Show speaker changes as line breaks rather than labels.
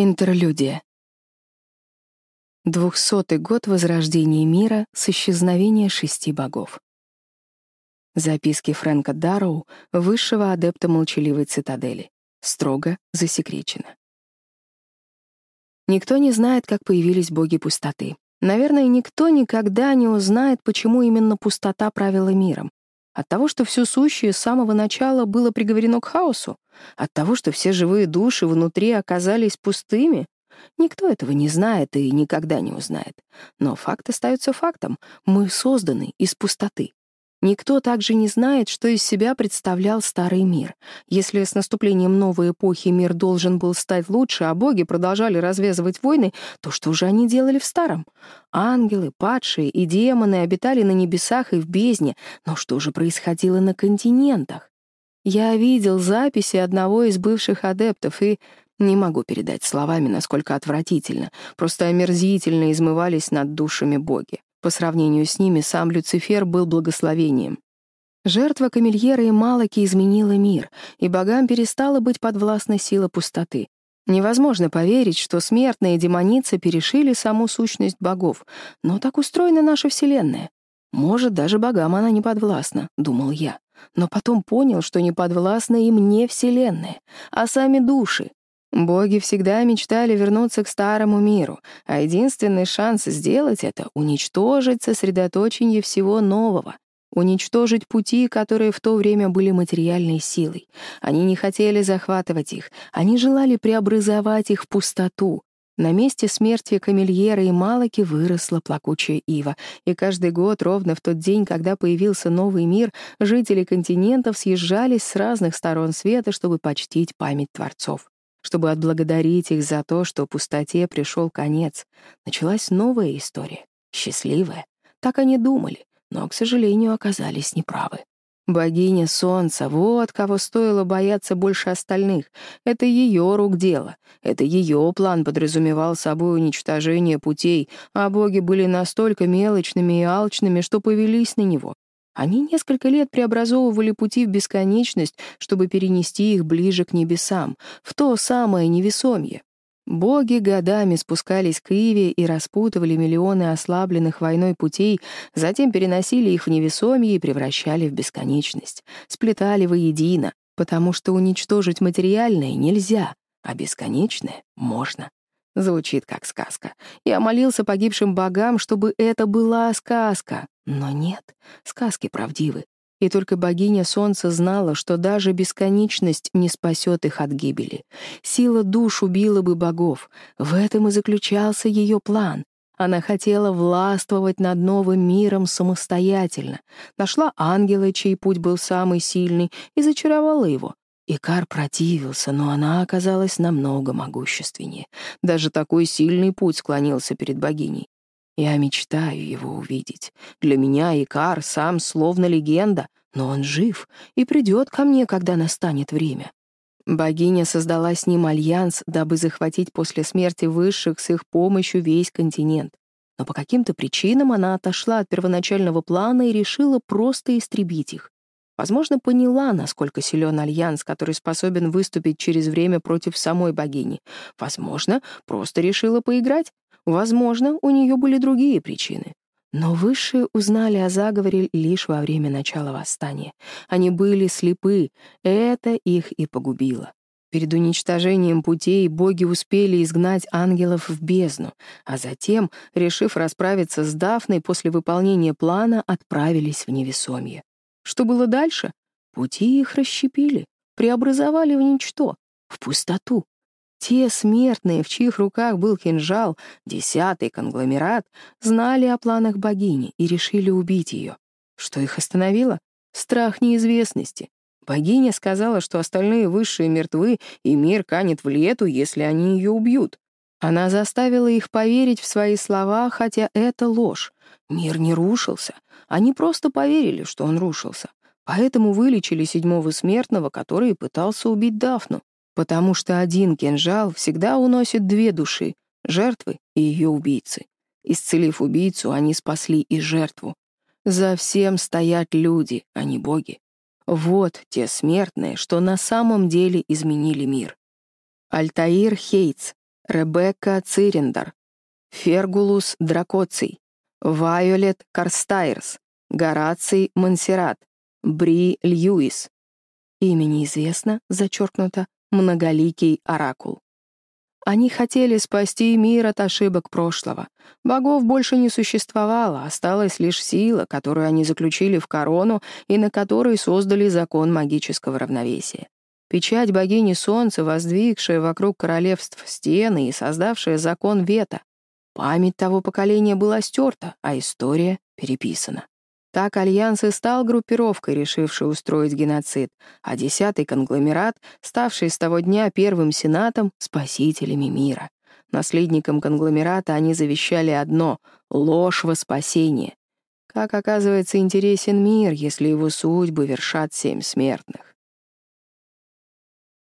Интерлюдия. Двухсотый год возрождения мира с исчезновения шести богов. Записки Фрэнка Дарроу, высшего адепта молчаливой цитадели. Строго засекречено. Никто не знает, как появились боги пустоты. Наверное, никто никогда не узнает, почему именно пустота правила миром. От того, что все сущее с самого начала было приговорено к хаосу, от того, что все живые души внутри оказались пустыми, никто этого не знает и никогда не узнает. Но факт остается фактом. Мы созданы из пустоты. Никто также не знает, что из себя представлял старый мир. Если с наступлением новой эпохи мир должен был стать лучше, а боги продолжали развязывать войны, то что же они делали в старом? Ангелы, падшие и демоны обитали на небесах и в бездне, но что же происходило на континентах? Я видел записи одного из бывших адептов и... Не могу передать словами, насколько отвратительно. Просто омерзительно измывались над душами боги. По сравнению с ними сам Люцифер был благословением. Жертва Камильера и Малаки изменила мир, и богам перестала быть подвластной сила пустоты. Невозможно поверить, что смертные демоницы перешили саму сущность богов, но так устроена наша Вселенная. Может, даже богам она не подвластна, думал я. Но потом понял, что не подвластна им не Вселенная, а сами души, Боги всегда мечтали вернуться к старому миру, а единственный шанс сделать это — уничтожить сосредоточение всего нового, уничтожить пути, которые в то время были материальной силой. Они не хотели захватывать их, они желали преобразовать их в пустоту. На месте смерти Камильера и Малаки выросла плакучая ива, и каждый год, ровно в тот день, когда появился новый мир, жители континентов съезжались с разных сторон света, чтобы почтить память творцов чтобы отблагодарить их за то, что пустоте пришел конец. Началась новая история, счастливая. Так они думали, но, к сожалению, оказались неправы. Богиня Солнца, вот кого стоило бояться больше остальных. Это ее рук дело. Это ее план подразумевал собой уничтожение путей, а боги были настолько мелочными и алчными, что повелись на него. Они несколько лет преобразовывали пути в бесконечность, чтобы перенести их ближе к небесам, в то самое невесомье. Боги годами спускались к Иве и распутывали миллионы ослабленных войной путей, затем переносили их в невесомье и превращали в бесконечность, сплетали воедино, потому что уничтожить материальное нельзя, а бесконечное можно. Звучит как сказка. Я молился погибшим богам, чтобы это была сказка. Но нет, сказки правдивы. И только богиня солнца знала, что даже бесконечность не спасет их от гибели. Сила душ убила бы богов. В этом и заключался ее план. Она хотела властвовать над новым миром самостоятельно. Нашла ангела, чей путь был самый сильный, и зачаровала его. Икар противился, но она оказалась намного могущественнее. Даже такой сильный путь склонился перед богиней. Я мечтаю его увидеть. Для меня Икар сам словно легенда, но он жив и придет ко мне, когда настанет время. Богиня создала с ним альянс, дабы захватить после смерти высших с их помощью весь континент. Но по каким-то причинам она отошла от первоначального плана и решила просто истребить их. Возможно, поняла, насколько силен альянс, который способен выступить через время против самой богини. Возможно, просто решила поиграть, Возможно, у нее были другие причины. Но высшие узнали о заговоре лишь во время начала восстания. Они были слепы, это их и погубило. Перед уничтожением путей боги успели изгнать ангелов в бездну, а затем, решив расправиться с Дафной после выполнения плана, отправились в невесомье. Что было дальше? Пути их расщепили, преобразовали в ничто, в пустоту. Те смертные, в чьих руках был кинжал, десятый конгломерат, знали о планах богини и решили убить ее. Что их остановило? Страх неизвестности. Богиня сказала, что остальные высшие мертвы, и мир канет в лету, если они ее убьют. Она заставила их поверить в свои слова, хотя это ложь. Мир не рушился. Они просто поверили, что он рушился. Поэтому вылечили седьмого смертного, который пытался убить Дафну. Потому что один кинжал всегда уносит две души — жертвы и ее убийцы. Исцелив убийцу, они спасли и жертву. За всем стоят люди, а не боги. Вот те смертные, что на самом деле изменили мир. Альтаир Хейтс, Ребекка Цирендер, Фергулус Дракоций, Вайолет Карстайрс, Гораций Монсеррат, Бри Льюис. Имя неизвестно, зачеркнуто, многоликий оракул. Они хотели спасти мир от ошибок прошлого. Богов больше не существовало, осталась лишь сила, которую они заключили в корону и на которой создали закон магического равновесия. Печать богини солнца, воздвигшая вокруг королевств стены и создавшая закон вета. Память того поколения была стерта, а история переписана. Так Альянс и стал группировкой, решившей устроить геноцид, а десятый конгломерат, ставший с того дня первым сенатом, спасителями мира. Наследникам конгломерата они завещали одно — ложь во спасение. Как оказывается интересен мир, если его судьбы вершат семь смертных.